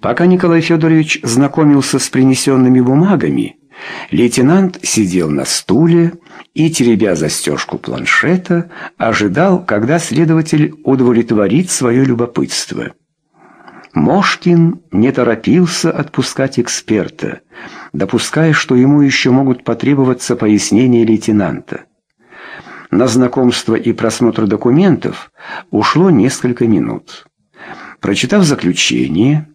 Пока Николай Федорович знакомился с принесенными бумагами, лейтенант сидел на стуле и, теребя застежку планшета, ожидал, когда следователь удовлетворит свое любопытство. Мошкин не торопился отпускать эксперта, допуская, что ему еще могут потребоваться пояснения лейтенанта. На знакомство и просмотр документов ушло несколько минут. Прочитав заключение,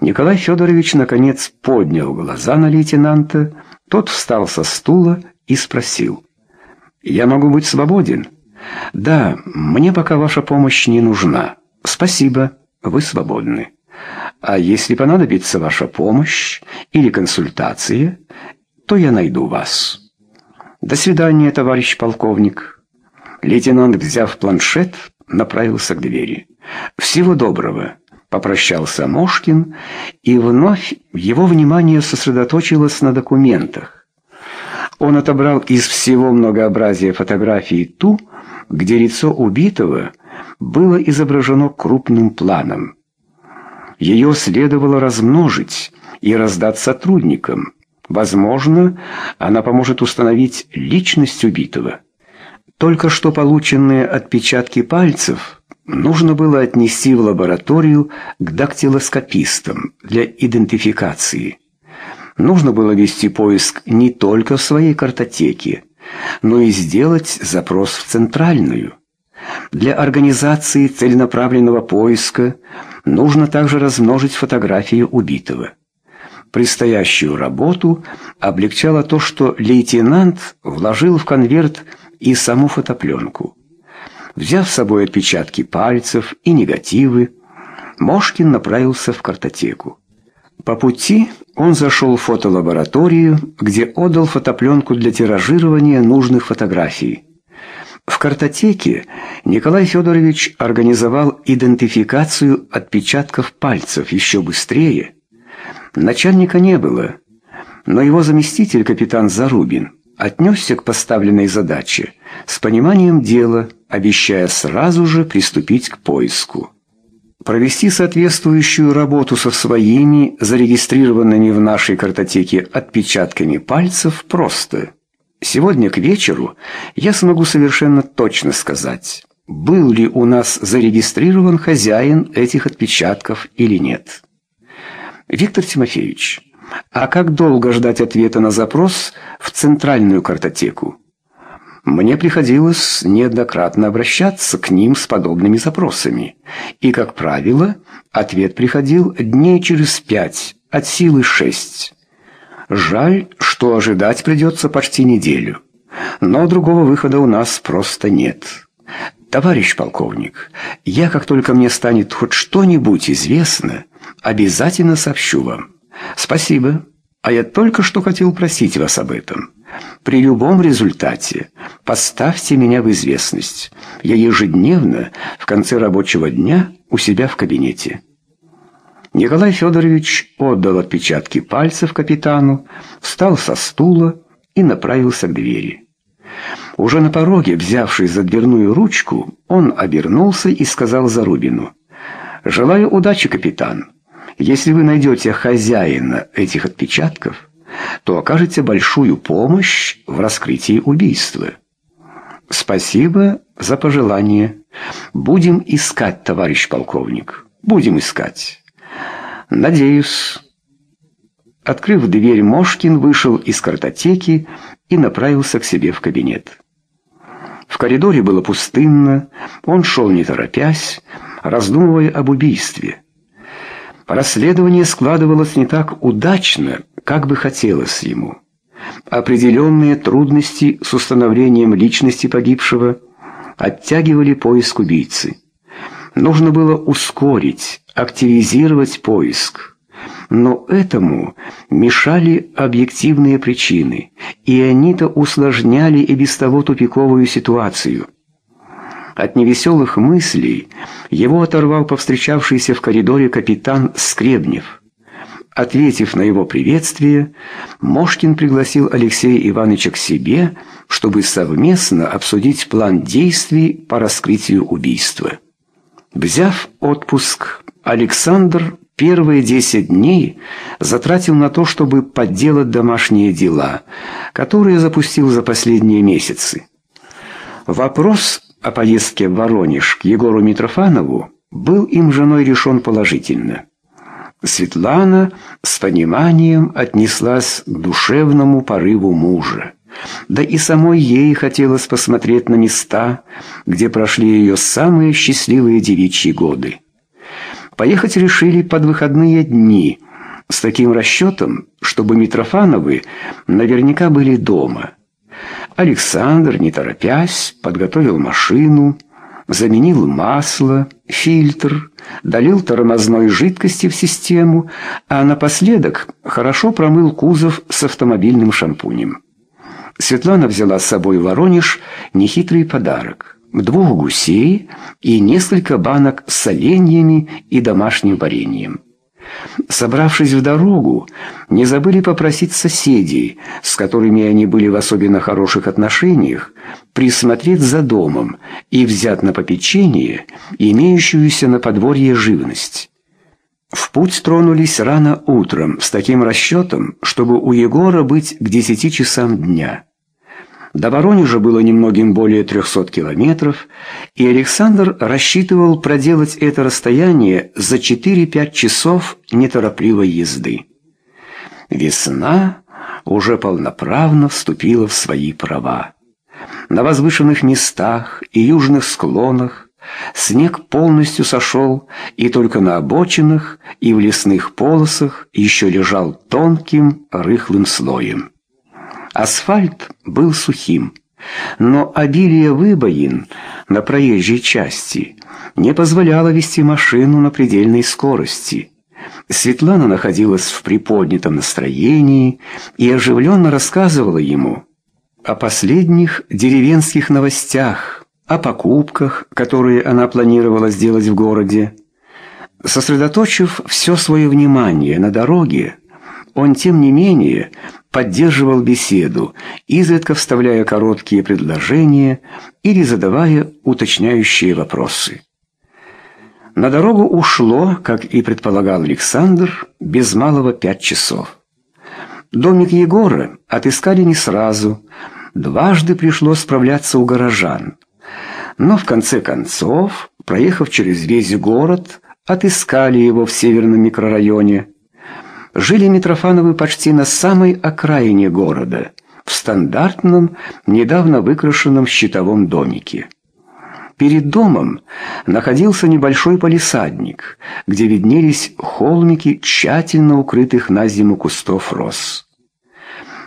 Николай Федорович наконец поднял глаза на лейтенанта, тот встал со стула и спросил. «Я могу быть свободен?» «Да, мне пока ваша помощь не нужна. Спасибо, вы свободны. А если понадобится ваша помощь или консультация, то я найду вас». «До свидания, товарищ полковник». Лейтенант, взяв планшет, направился к двери. «Всего доброго». Попрощался Мошкин, и вновь его внимание сосредоточилось на документах. Он отобрал из всего многообразия фотографий ту, где лицо убитого было изображено крупным планом. Ее следовало размножить и раздать сотрудникам. Возможно, она поможет установить личность убитого. Только что полученные отпечатки пальцев – нужно было отнести в лабораторию к дактилоскопистам для идентификации. Нужно было вести поиск не только в своей картотеке, но и сделать запрос в центральную. Для организации целенаправленного поиска нужно также размножить фотографии убитого. Предстоящую работу облегчало то, что лейтенант вложил в конверт и саму фотопленку. Взяв с собой отпечатки пальцев и негативы, Мошкин направился в картотеку. По пути он зашел в фотолабораторию, где отдал фотопленку для тиражирования нужных фотографий. В картотеке Николай Федорович организовал идентификацию отпечатков пальцев еще быстрее. Начальника не было, но его заместитель, капитан Зарубин, отнесся к поставленной задаче с пониманием дела, обещая сразу же приступить к поиску. Провести соответствующую работу со своими, зарегистрированными в нашей картотеке отпечатками пальцев, просто. Сегодня к вечеру я смогу совершенно точно сказать, был ли у нас зарегистрирован хозяин этих отпечатков или нет. Виктор Тимофеевич, а как долго ждать ответа на запрос в центральную картотеку? Мне приходилось неоднократно обращаться к ним с подобными запросами, и, как правило, ответ приходил дней через пять, от силы шесть. Жаль, что ожидать придется почти неделю, но другого выхода у нас просто нет. Товарищ полковник, я, как только мне станет хоть что-нибудь известно, обязательно сообщу вам. «Спасибо. А я только что хотел просить вас об этом. При любом результате поставьте меня в известность. Я ежедневно в конце рабочего дня у себя в кабинете». Николай Федорович отдал отпечатки пальцев капитану, встал со стула и направился к двери. Уже на пороге, взявшись за дверную ручку, он обернулся и сказал Зарубину. «Желаю удачи, капитан». Если вы найдете хозяина этих отпечатков, то окажете большую помощь в раскрытии убийства. Спасибо за пожелание. Будем искать, товарищ полковник. Будем искать. Надеюсь. Открыв дверь, Мошкин вышел из картотеки и направился к себе в кабинет. В коридоре было пустынно, он шел не торопясь, раздумывая об убийстве. Расследование складывалось не так удачно, как бы хотелось ему. Определенные трудности с установлением личности погибшего оттягивали поиск убийцы. Нужно было ускорить, активизировать поиск. Но этому мешали объективные причины, и они-то усложняли и без того тупиковую ситуацию. От невеселых мыслей его оторвал повстречавшийся в коридоре капитан Скребнев. Ответив на его приветствие, Мошкин пригласил Алексея Ивановича к себе, чтобы совместно обсудить план действий по раскрытию убийства. Взяв отпуск, Александр Первые десять дней затратил на то, чтобы подделать домашние дела, которые запустил за последние месяцы. Вопрос о поездке в Воронеж к Егору Митрофанову был им женой решен положительно. Светлана с пониманием отнеслась к душевному порыву мужа. Да и самой ей хотелось посмотреть на места, где прошли ее самые счастливые девичьи годы. Поехать решили под выходные дни, с таким расчетом, чтобы Митрофановы наверняка были дома. Александр, не торопясь, подготовил машину, заменил масло, фильтр, долил тормозной жидкости в систему, а напоследок хорошо промыл кузов с автомобильным шампунем. Светлана взяла с собой в Воронеж нехитрый подарок – двух гусей и несколько банок с оленьями и домашним вареньем. Собравшись в дорогу, не забыли попросить соседей, с которыми они были в особенно хороших отношениях, присмотреть за домом и взять на попечение имеющуюся на подворье живность. В путь тронулись рано утром с таким расчетом, чтобы у Егора быть к десяти часам дня. До Воронежа было немногим более 300 километров, и Александр рассчитывал проделать это расстояние за 4-5 часов неторопливой езды. Весна уже полноправно вступила в свои права. На возвышенных местах и южных склонах снег полностью сошел, и только на обочинах и в лесных полосах еще лежал тонким рыхлым слоем. Асфальт был сухим, но обилие выбоин на проезжей части не позволяло вести машину на предельной скорости. Светлана находилась в приподнятом настроении и оживленно рассказывала ему о последних деревенских новостях, о покупках, которые она планировала сделать в городе. Сосредоточив все свое внимание на дороге, он, тем не менее, поддерживал беседу, изредка вставляя короткие предложения или задавая уточняющие вопросы. На дорогу ушло, как и предполагал Александр, без малого пять часов. Домик Егора отыскали не сразу, дважды пришлось справляться у горожан. Но в конце концов, проехав через весь город, отыскали его в северном микрорайоне – жили Митрофановы почти на самой окраине города, в стандартном, недавно выкрашенном щитовом домике. Перед домом находился небольшой полисадник, где виднелись холмики, тщательно укрытых на зиму кустов роз.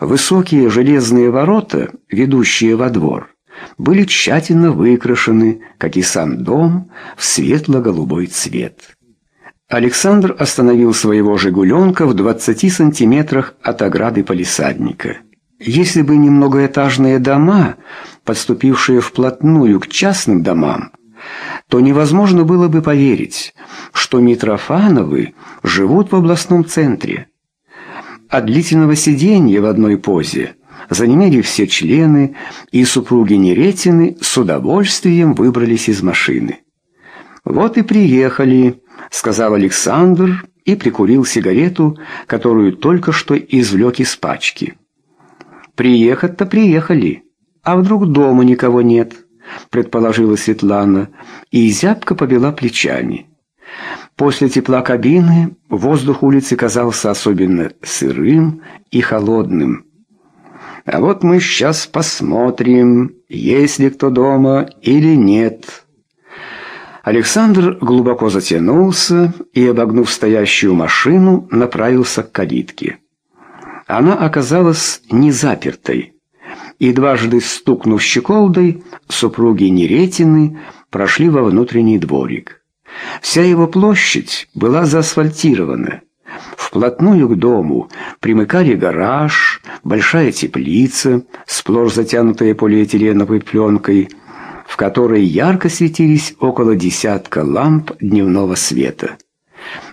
Высокие железные ворота, ведущие во двор, были тщательно выкрашены, как и сам дом, в светло-голубой цвет. Александр остановил своего «Жигуленка» в 20 сантиметрах от ограды полисадника. Если бы не многоэтажные дома, подступившие вплотную к частным домам, то невозможно было бы поверить, что Митрофановы живут в областном центре. От длительного сидения в одной позе занемели все члены, и супруги Неретины с удовольствием выбрались из машины. «Вот и приехали», — сказал Александр и прикурил сигарету, которую только что извлек из пачки. «Приехать-то приехали, а вдруг дома никого нет?» — предположила Светлана, и зябко повела плечами. После тепла кабины воздух улицы казался особенно сырым и холодным. «А вот мы сейчас посмотрим, есть ли кто дома или нет». Александр глубоко затянулся и, обогнув стоящую машину, направился к калитке. Она оказалась не запертой, и дважды стукнув щеколдой, супруги Неретины прошли во внутренний дворик. Вся его площадь была заасфальтирована. Вплотную к дому примыкали гараж, большая теплица, сплошь затянутая полиэтиленовой пленкой – в которой ярко светились около десятка ламп дневного света.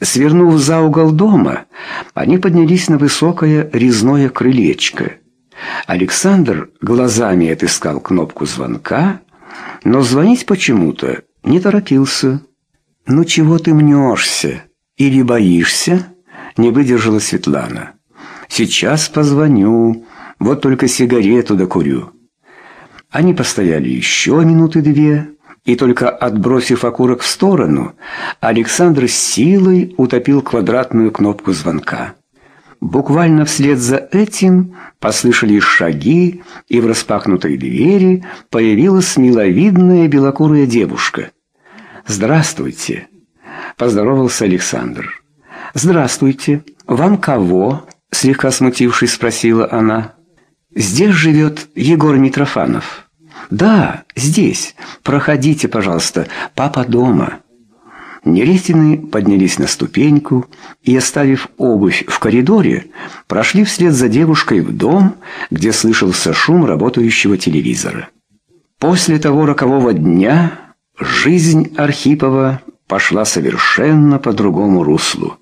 Свернув за угол дома, они поднялись на высокое резное крылечко. Александр глазами отыскал кнопку звонка, но звонить почему-то не торопился. «Ну чего ты мнешься? Или боишься?» — не выдержала Светлана. «Сейчас позвоню, вот только сигарету докурю». Они постояли еще минуты две, и только отбросив окурок в сторону, Александр с силой утопил квадратную кнопку звонка. Буквально вслед за этим послышались шаги, и в распахнутой двери появилась миловидная белокурая девушка. «Здравствуйте!» — поздоровался Александр. «Здравствуйте! Вам кого?» — слегка смутившись, спросила она. «Здесь живет Егор Митрофанов». «Да, здесь. Проходите, пожалуйста. Папа дома». Неретины поднялись на ступеньку и, оставив обувь в коридоре, прошли вслед за девушкой в дом, где слышался шум работающего телевизора. После того рокового дня жизнь Архипова пошла совершенно по другому руслу.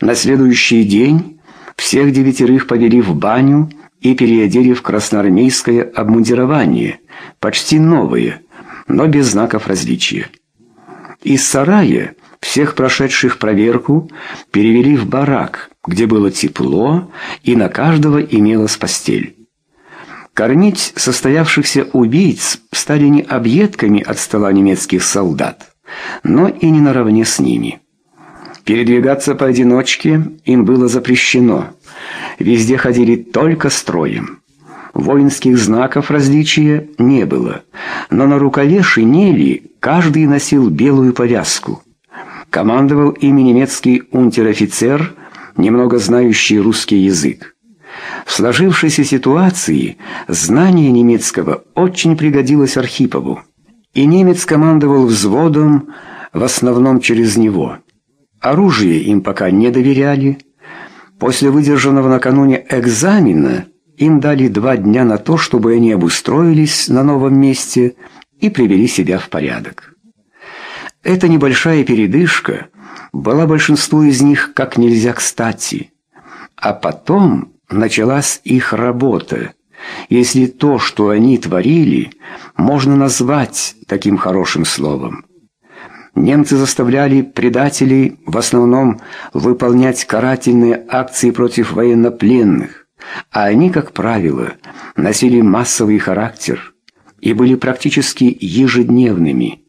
На следующий день всех девятерых повели в баню и переодели в красноармейское обмундирование, почти новые, но без знаков различия. Из сарая всех прошедших проверку перевели в барак, где было тепло и на каждого имелась постель. Кормить состоявшихся убийц стали не объедками от стола немецких солдат, но и не наравне с ними. Передвигаться поодиночке им было запрещено. Везде ходили только строем. Воинских знаков различия не было, но на рукаве шинели каждый носил белую повязку. Командовал ими немецкий унтер-офицер, немного знающий русский язык. В сложившейся ситуации знание немецкого очень пригодилось Архипову, и немец командовал взводом в основном через него. Оружие им пока не доверяли. После выдержанного накануне экзамена им дали два дня на то, чтобы они обустроились на новом месте и привели себя в порядок. Эта небольшая передышка была большинству из них как нельзя кстати. А потом началась их работа, если то, что они творили, можно назвать таким хорошим словом. Немцы заставляли предателей в основном выполнять карательные акции против военнопленных, а они, как правило, носили массовый характер и были практически ежедневными.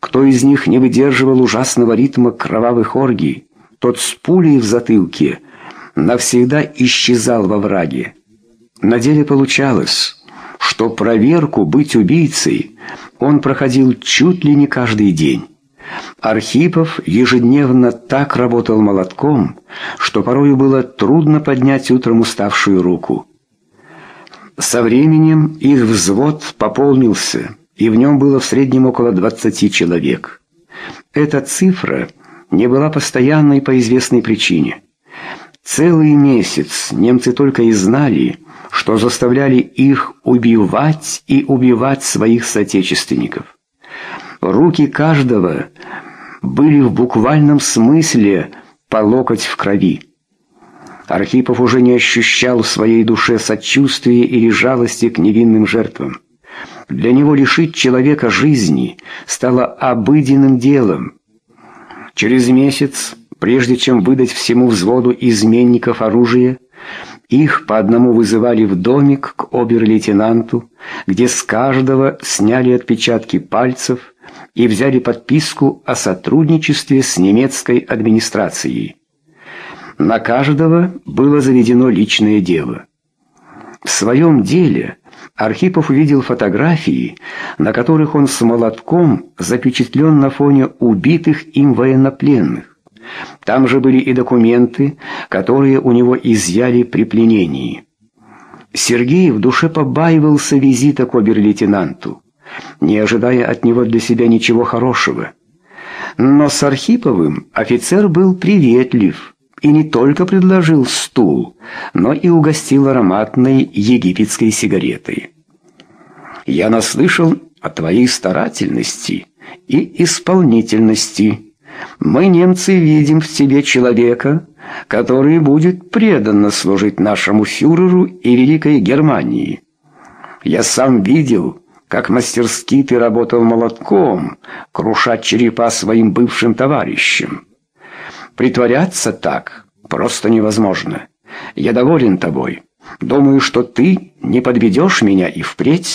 Кто из них не выдерживал ужасного ритма кровавых оргий, тот с пулей в затылке навсегда исчезал во враге. На деле получалось, что проверку быть убийцей он проходил чуть ли не каждый день. Архипов ежедневно так работал молотком, что порою было трудно поднять утром уставшую руку. Со временем их взвод пополнился, и в нем было в среднем около 20 человек. Эта цифра не была постоянной по известной причине. Целый месяц немцы только и знали, что заставляли их убивать и убивать своих соотечественников. Руки каждого были в буквальном смысле по локоть в крови. Архипов уже не ощущал в своей душе сочувствия или жалости к невинным жертвам. Для него лишить человека жизни стало обыденным делом. Через месяц, прежде чем выдать всему взводу изменников оружие, их по одному вызывали в домик к обер-лейтенанту, где с каждого сняли отпечатки пальцев, и взяли подписку о сотрудничестве с немецкой администрацией. На каждого было заведено личное дело. В своем деле Архипов увидел фотографии, на которых он с молотком запечатлен на фоне убитых им военнопленных. Там же были и документы, которые у него изъяли при пленении. Сергей в душе побаивался визита к обер-лейтенанту не ожидая от него для себя ничего хорошего. Но с Архиповым офицер был приветлив и не только предложил стул, но и угостил ароматной египетской сигаретой. «Я наслышал о твоей старательности и исполнительности. Мы, немцы, видим в тебе человека, который будет преданно служить нашему фюреру и Великой Германии. Я сам видел, как мастерски ты работал молотком, крушать черепа своим бывшим товарищам. Притворяться так просто невозможно. Я доволен тобой. Думаю, что ты не подведешь меня и впредь.